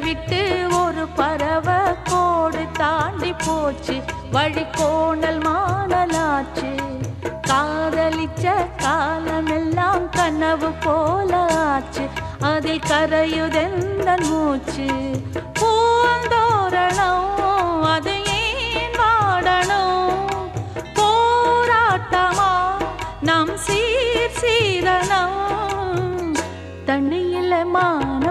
விட்டு ஒரு பறவை கோடு தாண்டி போச்சு. வழி கோணல் மாணலாச்சு காதலிச்ச காலமெல்லாம் கனவு போலாச்சு. அதை கரையுதெந்த மூச்சு. பூந்தோரணம் அது ஏன் வாடணும்? போராட்டமா? நம் சீர் சீரணம். தண்ணியில மான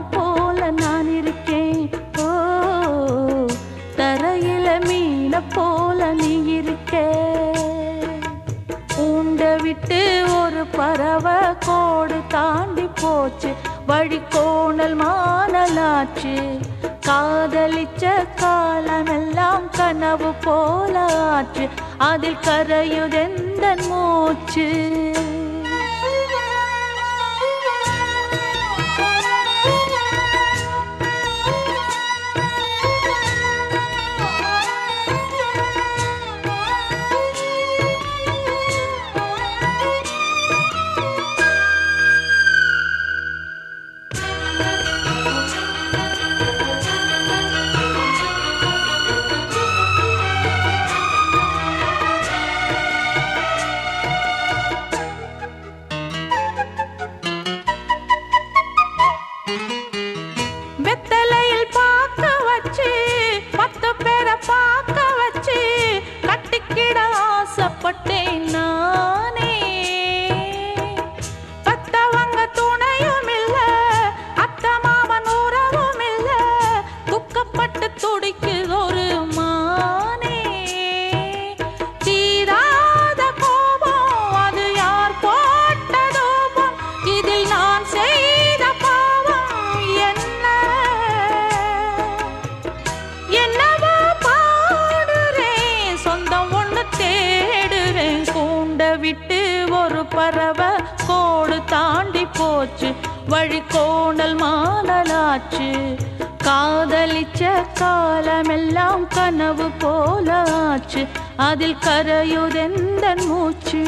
கோடு தாண்டி போச்சு. வழி கோணல் மானலாச்சு. காதலிச்ச காலமெல்லாம் கனவு போலாச்சு. அதில் கரையுதெந்தன் மூச்சு. பரவ கோடு தாண்டி போச்சு. வழி கோணல் மாடலாச்சு காதலிச்ச காலமெல்லாம் கனவு போலாச்சு. அதில் கரையுதெந்தன் மூச்சு.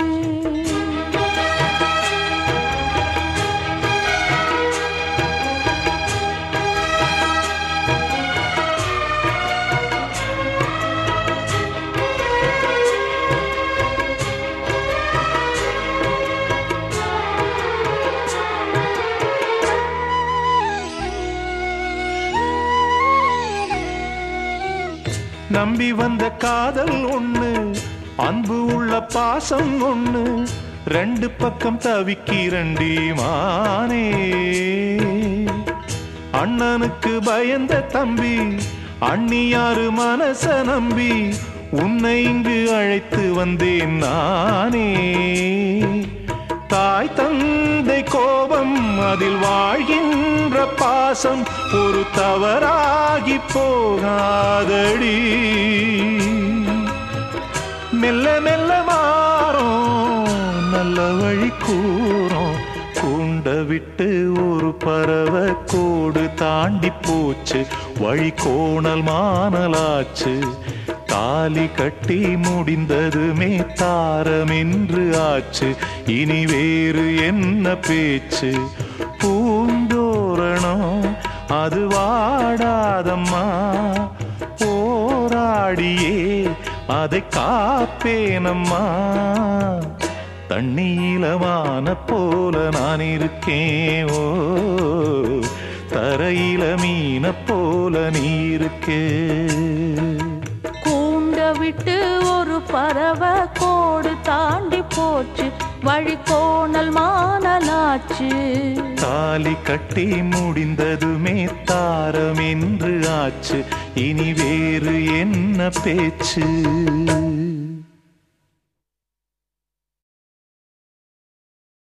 நம்பி வந்த காதல் ஒண்ணு அன்பு உள்ள பாசம் ஒண்ணு ரெண்டு பக்கம் தவிக்கிறண்டி மானே. அண்ணனுக்கு பயந்த தம்பி அண்ணியாரு மனச நம்பி உன்னை இங்கு அழைத்து வந்தேன் நானே. தாய் தந்தை கோபம் அதில் வாழ்கின்ற பாசம் ஒரு தவறாகி போகாதடி. மெல்ல மெல்ல மாறோம் நல்ல வழி கூறோம். கூண்ட விட்டு ஒரு பறவை கோடு தாண்டி போச்சு. வழி கோணல் மானலாச்சு தாலி கட்டி முடிந்ததுமே தாரம் என்று ஆச்சு. இனி வேறு என்ன பேச்சு? பூந்தோரணம் அது வாடாதம்மா. போராடியே அதை காப்பேனம்மா. தண்ணீலமான போல நான் இருக்கேன். ஓ தரையில மீன போல நீ இருக்கே. விட்டு ஒரு பறவை கோடு தாண்டி போச்சு. வழி கோணல் மானலாச்சு தாலி கட்டி முடிந்ததுமே தாரம் என்று ஆச்சு. இனி வேறு என்ன பேச்சு?